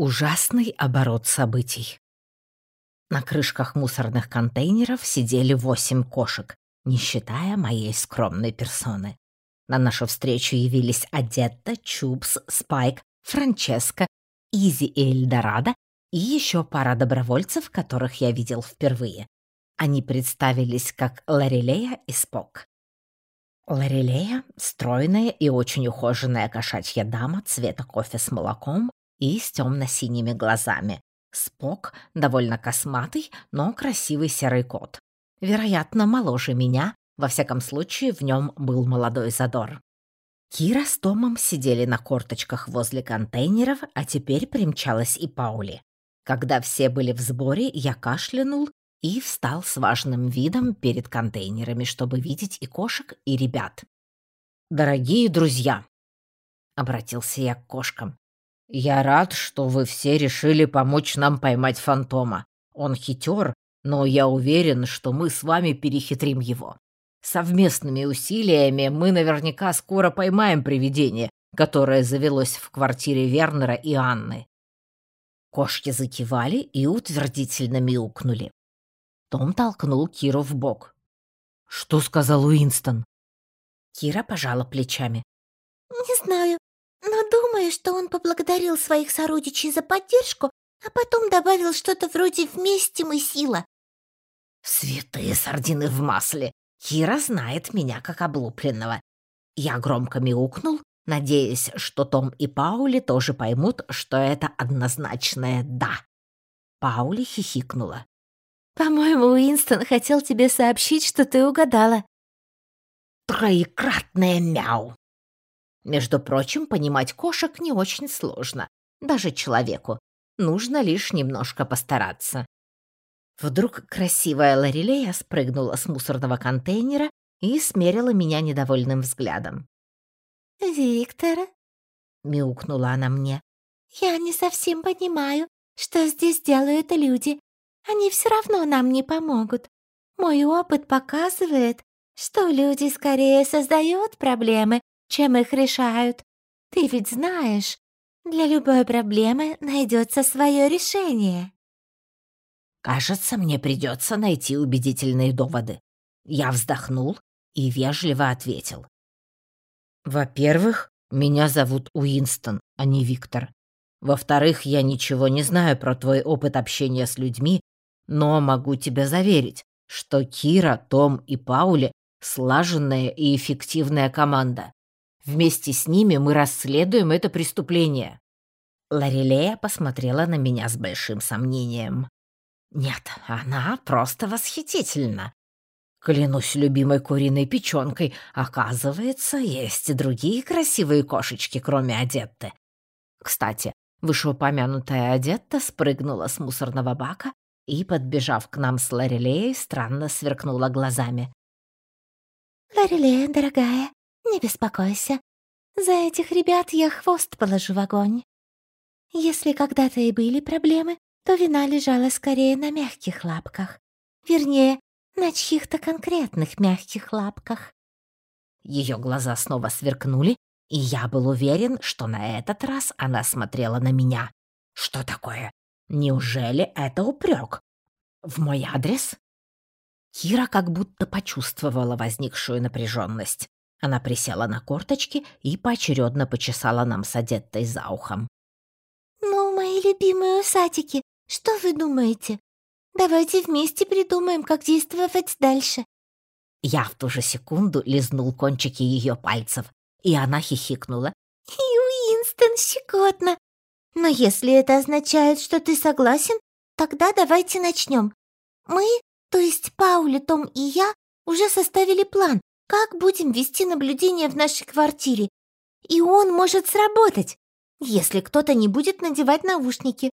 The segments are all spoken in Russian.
Ужасный оборот событий. На крышках мусорных контейнеров сидели восемь кошек, не считая моей скромной персоны. На нашу встречу явились Адетта, Чупс, Спайк, Франческа, Изи и Эльдорадо и еще пара добровольцев, которых я видел впервые. Они представились как Ларилея и Спок. Ларилея — стройная и очень ухоженная кошачья дама цвета кофе с молоком и с темно-синими глазами. Спок — довольно косматый, но красивый серый кот. Вероятно, моложе меня, во всяком случае, в нем был молодой задор. Кира с Томом сидели на корточках возле контейнеров, а теперь примчалась и Паули. Когда все были в сборе, я кашлянул и встал с важным видом перед контейнерами, чтобы видеть и кошек, и ребят. «Дорогие друзья!» — обратился я к кошкам. «Я рад, что вы все решили помочь нам поймать фантома. Он хитер, но я уверен, что мы с вами перехитрим его. Совместными усилиями мы наверняка скоро поймаем привидение, которое завелось в квартире Вернера и Анны». Кошки закивали и утвердительно мяукнули. Том толкнул Киру в бок. «Что сказал Уинстон?» Кира пожала плечами. «Не знаю, но думаю, что он поблагодарил своих сородичей за поддержку, а потом добавил что-то вроде «вместе мы сила». «Святые сардины в масле! Кира знает меня как облупленного». Я громко мяукнул, надеясь, что Том и Паули тоже поймут, что это однозначное «да». Паули хихикнула. «По-моему, Уинстон хотел тебе сообщить, что ты угадала». «Троекратное мяу!» Между прочим, понимать кошек не очень сложно, даже человеку. Нужно лишь немножко постараться. Вдруг красивая Лорелея спрыгнула с мусорного контейнера и смерила меня недовольным взглядом. «Виктор?» — мяукнула она мне. «Я не совсем понимаю, что здесь делают люди. Они все равно нам не помогут. Мой опыт показывает, что люди скорее создают проблемы, чем их решают. Ты ведь знаешь, для любой проблемы найдется свое решение. Кажется, мне придется найти убедительные доводы. Я вздохнул и вежливо ответил. Во-первых, меня зовут Уинстон, а не Виктор. Во-вторых, я ничего не знаю про твой опыт общения с людьми но могу тебя заверить, что Кира, Том и Паули — слаженная и эффективная команда. Вместе с ними мы расследуем это преступление». Ларилея посмотрела на меня с большим сомнением. «Нет, она просто восхитительна. Клянусь любимой куриной печенкой, оказывается, есть и другие красивые кошечки, кроме Адетты. Кстати, вышеупомянутая Адетта спрыгнула с мусорного бака и, подбежав к нам с Ларелеей, странно сверкнула глазами. «Ларелея, дорогая, не беспокойся. За этих ребят я хвост положу в огонь. Если когда-то и были проблемы, то вина лежала скорее на мягких лапках. Вернее, на чьих-то конкретных мягких лапках». Ее глаза снова сверкнули, и я был уверен, что на этот раз она смотрела на меня. Что такое? Неужели это упрек? В мой адрес? Кира как будто почувствовала возникшую напряженность. Она присела на корточки и поочередно почесала нам с одеттой за ухом. «Ну, мои любимые усатики, что вы думаете? Давайте вместе придумаем, как действовать дальше». Я в ту же секунду лизнул кончики ее пальцев, и она хихикнула. «И Уинстон щекотно! Но если это означает, что ты согласен, тогда давайте начнем. Мы, то есть Пауля, Том и я, уже составили план, как будем вести наблюдение в нашей квартире. И он может сработать, если кто-то не будет надевать наушники.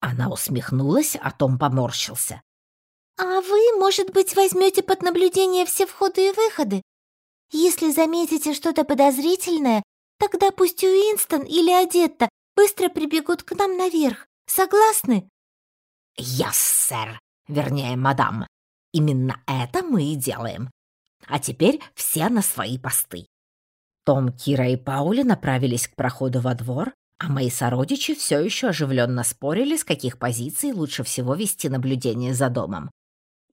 Она усмехнулась, а Том поморщился. А вы, может быть, возьмете под наблюдение все входы и выходы? Если заметите что-то подозрительное, тогда пусть Уинстон или Адетта быстро прибегут к нам наверх. Согласны?» «Яс, сэр. Вернее, мадам. Именно это мы и делаем. А теперь все на свои посты». Том, Кира и Паули направились к проходу во двор, а мои сородичи все еще оживленно спорили, с каких позиций лучше всего вести наблюдение за домом.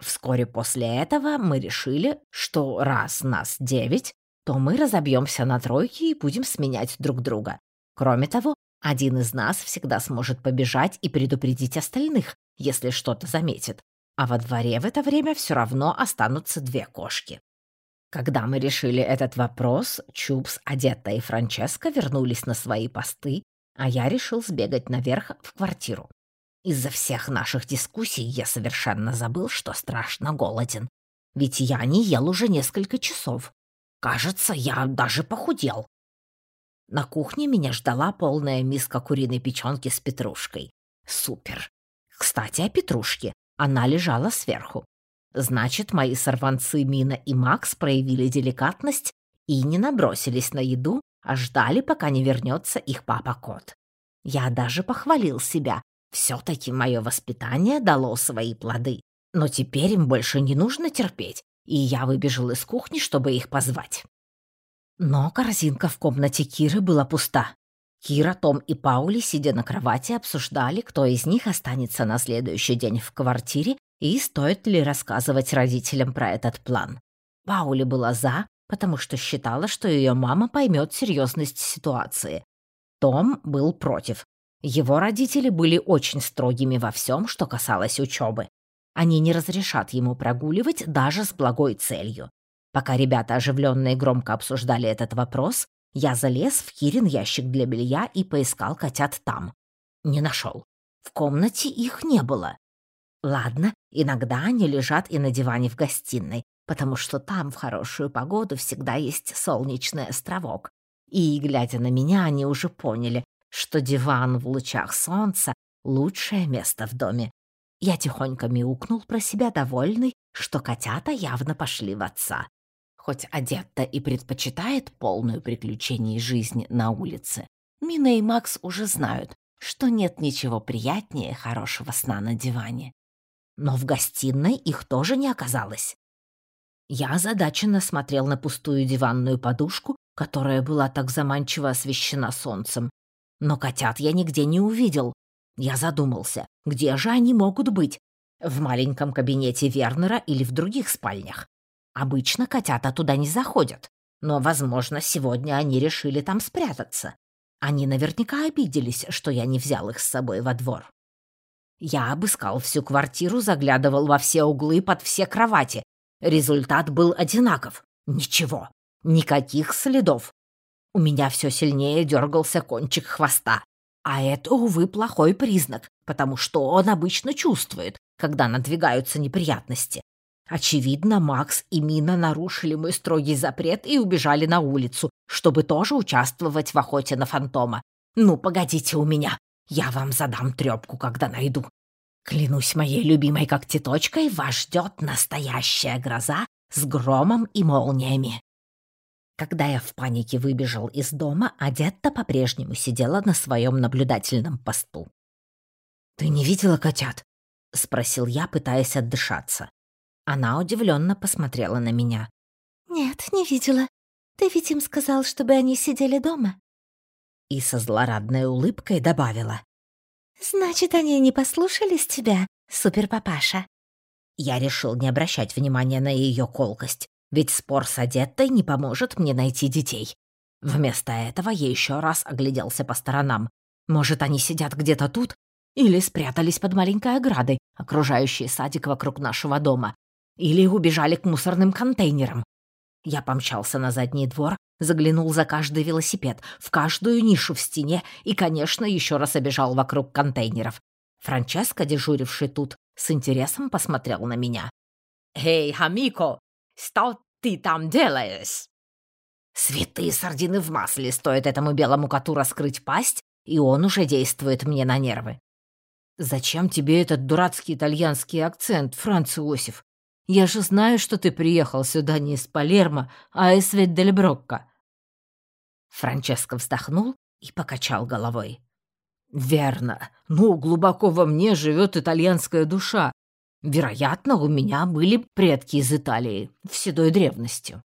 Вскоре после этого мы решили, что раз нас девять, то мы разобьемся на тройки и будем сменять друг друга. Кроме того, один из нас всегда сможет побежать и предупредить остальных, если что-то заметит, а во дворе в это время все равно останутся две кошки. Когда мы решили этот вопрос, Чупс, Адетта и Франческо вернулись на свои посты, а я решил сбегать наверх в квартиру. Из-за всех наших дискуссий я совершенно забыл, что страшно голоден. Ведь я не ел уже несколько часов. Кажется, я даже похудел. На кухне меня ждала полная миска куриной печенки с петрушкой. Супер. Кстати, о петрушке. Она лежала сверху. Значит, мои сорванцы Мина и Макс проявили деликатность и не набросились на еду, а ждали, пока не вернется их папа-кот. Я даже похвалил себя. Все-таки мое воспитание дало свои плоды. Но теперь им больше не нужно терпеть, и я выбежал из кухни, чтобы их позвать. Но корзинка в комнате Киры была пуста. Кира, Том и Паули, сидя на кровати, обсуждали, кто из них останется на следующий день в квартире и стоит ли рассказывать родителям про этот план. Паули была «за», потому что считала, что ее мама поймет серьезность ситуации. Том был против. Его родители были очень строгими во всем, что касалось учебы. Они не разрешат ему прогуливать даже с благой целью. Пока ребята оживленно и громко обсуждали этот вопрос, я залез в Кирин ящик для белья и поискал котят там. Не нашел. В комнате их не было. Ладно, иногда они лежат и на диване в гостиной, потому что там в хорошую погоду всегда есть солнечный островок. И, глядя на меня, они уже поняли, что диван в лучах солнца — лучшее место в доме. Я тихонько мяукнул про себя, довольный, что котята явно пошли в отца. Хоть Адетта и предпочитает полную приключений жизни на улице, Мина и Макс уже знают, что нет ничего приятнее хорошего сна на диване. Но в гостиной их тоже не оказалось. Я озадаченно смотрел на пустую диванную подушку, которая была так заманчиво освещена солнцем. Но котят я нигде не увидел. Я задумался, где же они могут быть? В маленьком кабинете Вернера или в других спальнях? Обычно котята туда не заходят, но, возможно, сегодня они решили там спрятаться. Они наверняка обиделись, что я не взял их с собой во двор. Я обыскал всю квартиру, заглядывал во все углы под все кровати. Результат был одинаков. Ничего. Никаких следов. У меня все сильнее дергался кончик хвоста. А это, увы, плохой признак, потому что он обычно чувствует, когда надвигаются неприятности. Очевидно, Макс и Мина нарушили мой строгий запрет и убежали на улицу, чтобы тоже участвовать в охоте на фантома. Ну, погодите у меня, я вам задам трёпку, когда найду. Клянусь моей любимой когтеточкой, вас ждет настоящая гроза с громом и молниями. Когда я в панике выбежал из дома, Адетта по-прежнему сидела на своем наблюдательном посту. «Ты не видела котят?» — спросил я, пытаясь отдышаться. Она удивленно посмотрела на меня. «Нет, не видела. Ты ведь им сказал, чтобы они сидели дома?» И со злорадной улыбкой добавила. «Значит, они не послушались тебя, суперпапаша?» Я решил не обращать внимания на ее колкость, ведь спор с Адеттой не поможет мне найти детей. Вместо этого я еще раз огляделся по сторонам. Может, они сидят где-то тут? Или спрятались под маленькой оградой, окружающей садик вокруг нашего дома? Или убежали к мусорным контейнерам. Я помчался на задний двор, заглянул за каждый велосипед, в каждую нишу в стене и, конечно, еще раз обежал вокруг контейнеров. Франческо, дежуривший тут, с интересом посмотрел на меня. «Эй, Хамико, что ты там делаешь?» Святые сардины в масле, стоит этому белому коту раскрыть пасть, и он уже действует мне на нервы. «Зачем тебе этот дурацкий итальянский акцент, Франц Иосиф? Я же знаю, что ты приехал сюда не из Палермо, а из Веддельброкко». Франческо вздохнул и покачал головой. «Верно. Ну, глубоко во мне живет итальянская душа. Вероятно, у меня были предки из Италии в седой древности».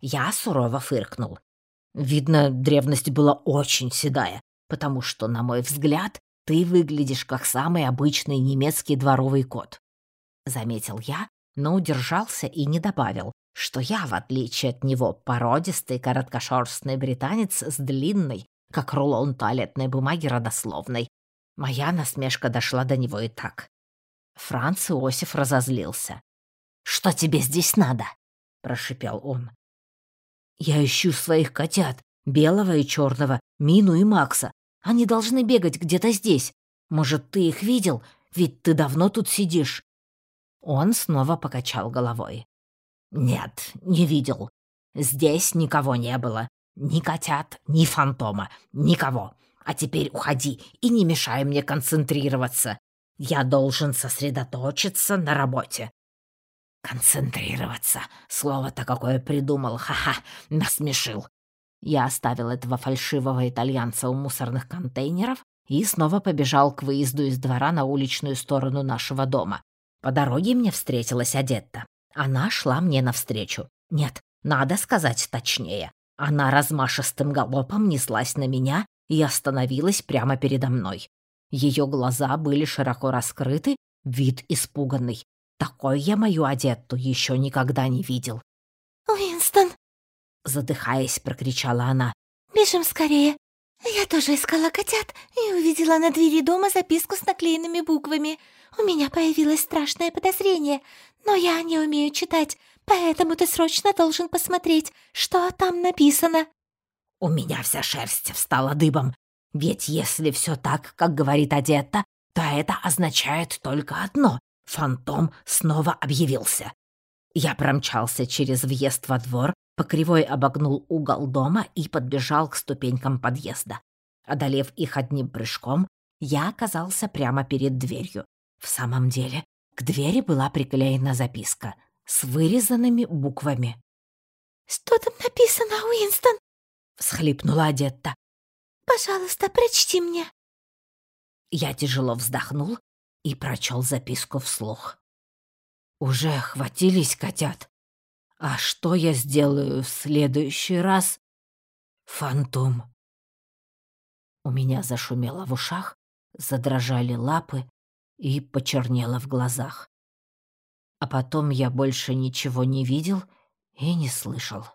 Я сурово фыркнул. Видно, древность была очень седая, потому что, на мой взгляд, ты выглядишь как самый обычный немецкий дворовый кот», — заметил я, но удержался и не добавил, что я, в отличие от него, породистый короткошерстный британец с длинной, как рулон туалетной бумаги родословной. Моя насмешка дошла до него и так. Франц Иосиф разозлился. «Что тебе здесь надо?» — прошипел он. «Я ищу своих котят, белого и черного, Мину и Макса. Они должны бегать где-то здесь. Может, ты их видел? Ведь ты давно тут сидишь». Он снова покачал головой. «Нет, не видел. Здесь никого не было. Ни котят, ни фантома, никого. А теперь уходи и не мешай мне концентрироваться. Я должен сосредоточиться на работе. Концентрироваться. Слово-то какое придумал. Ха-ха, насмешил. Я оставил этого фальшивого итальянца у мусорных контейнеров и снова побежал к выезду из двора на уличную сторону нашего дома. По дороге мне встретилась Адетта. Она шла мне навстречу. Нет, надо сказать точнее. Она размашистым галопом неслась на меня и остановилась прямо передо мной. Ее глаза были широко раскрыты, вид испуганный. Такой я мою одетту еще никогда не видел. «Уинстон!» Задыхаясь, прокричала она. «Бежим скорее! Я тоже искала котят и увидела на двери дома записку с наклеенными буквами. У меня появилось страшное подозрение, но я не умею читать, поэтому ты срочно должен посмотреть, что там написано». У меня вся шерсть встала дыбом, ведь если все так, как говорит Одетта, то это означает только одно — фантом снова объявился. Я промчался через въезд во двор, по кривой обогнул угол дома и подбежал к ступенькам подъезда. Одолев их одним прыжком, я оказался прямо перед дверью. В самом деле, к двери была приклеена записка с вырезанными буквами. «Что там написано, Уинстон?» — всхлипнула Адетта. «Пожалуйста, прочти мне». Я тяжело вздохнул и прочел записку вслух. «Уже хватились котят? А что я сделаю в следующий раз? Фантом». У меня зашумело в ушах, задрожали лапы и почернело в глазах. А потом я больше ничего не видел и не слышал.